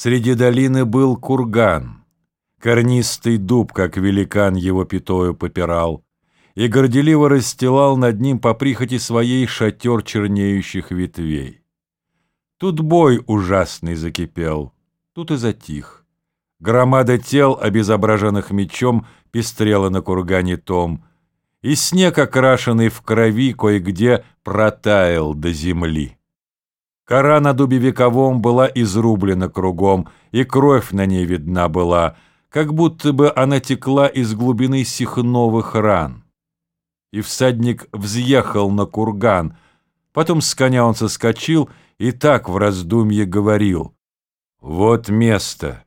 Среди долины был курган, корнистый дуб, как великан его пятою попирал, и горделиво расстилал над ним по прихоти своей шатер чернеющих ветвей. Тут бой ужасный закипел, тут и затих. Громада тел, обезображенных мечом, пестрела на кургане том, и снег, окрашенный в крови, кое-где протаял до земли. Кора на дубе вековом была изрублена кругом, и кровь на ней видна была, как будто бы она текла из глубины сих новых ран. И всадник взъехал на курган, потом с коня он соскочил и так в раздумье говорил. «Вот место.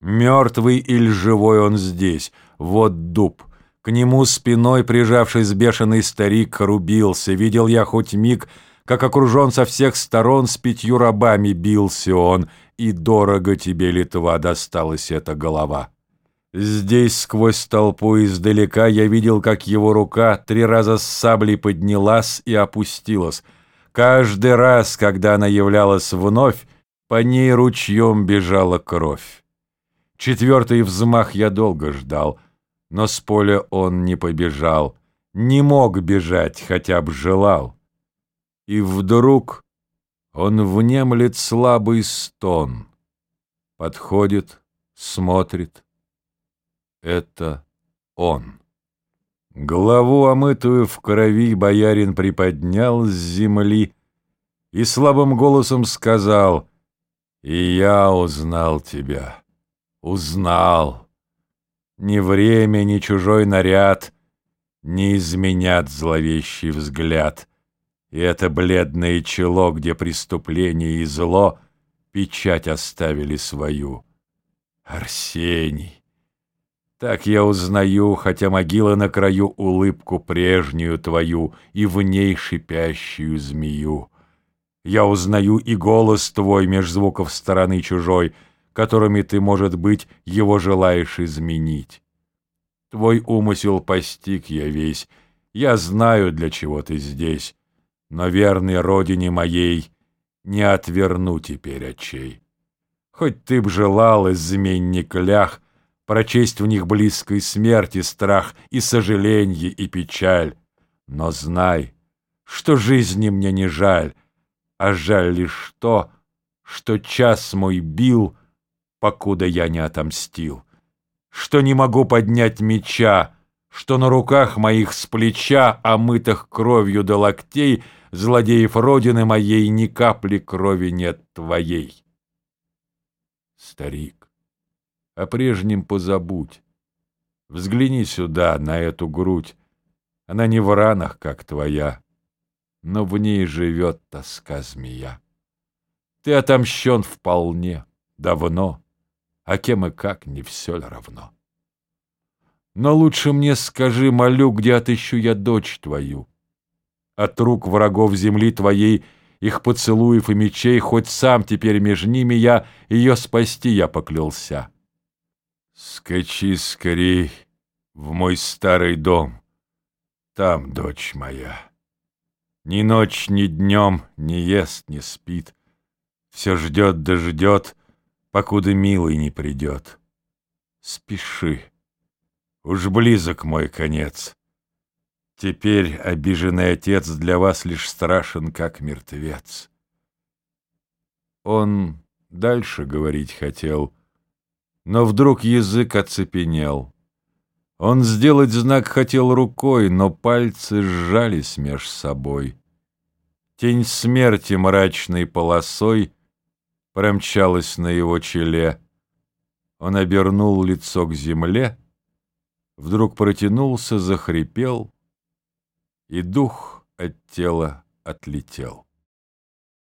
Мертвый или живой он здесь. Вот дуб. К нему спиной, прижавшись бешеный старик, рубился. Видел я хоть миг, как окружен со всех сторон, с пятью рабами бился он, и дорого тебе, Литва, досталась эта голова». Здесь, сквозь толпу издалека, я видел, как его рука три раза с саблей поднялась и опустилась — Каждый раз, когда она являлась вновь, по ней ручьем бежала кровь. Четвертый взмах я долго ждал, но с поля он не побежал, не мог бежать, хотя б желал. И вдруг он внемлет слабый стон, подходит, смотрит. Это он. Главу, омытую в крови, боярин приподнял с земли и слабым голосом сказал, «И я узнал тебя, узнал. Ни время, ни чужой наряд не изменят зловещий взгляд, и это бледное чело, где преступление и зло печать оставили свою. Арсений!» Так я узнаю, хотя могила на краю, улыбку прежнюю твою и в ней шипящую змею. Я узнаю и голос твой меж звуков стороны чужой, которыми ты, может быть, его желаешь изменить. Твой умысел постиг я весь, я знаю, для чего ты здесь, но верной родине моей не отверну теперь очей. Хоть ты б желал, изменник лях, прочесть в них близкой смерти страх и сожаление и печаль. Но знай, что жизни мне не жаль, а жаль лишь то, что час мой бил, покуда я не отомстил, что не могу поднять меча, что на руках моих с плеча, омытых кровью до локтей, злодеев родины моей ни капли крови нет твоей. Старик, о прежнем позабудь. Взгляни сюда, на эту грудь. Она не в ранах, как твоя, но в ней живет тоска змея. Ты отомщен вполне, давно, а кем и как не все ли равно. Но лучше мне скажи, молю, где отыщу я дочь твою. От рук врагов земли твоей, их поцелуев и мечей, хоть сам теперь между ними я, ее спасти я поклялся. Скачи скорей в мой старый дом. Там дочь моя. Ни ночь, ни днем не ест, не спит. Все ждет да ждет, покуда милый не придет. Спеши. Уж близок мой конец. Теперь обиженный отец для вас лишь страшен, как мертвец. Он дальше говорить хотел — но вдруг язык оцепенел. Он сделать знак хотел рукой, но пальцы сжались меж собой. Тень смерти мрачной полосой промчалась на его челе. Он обернул лицо к земле, вдруг протянулся, захрипел, и дух от тела отлетел.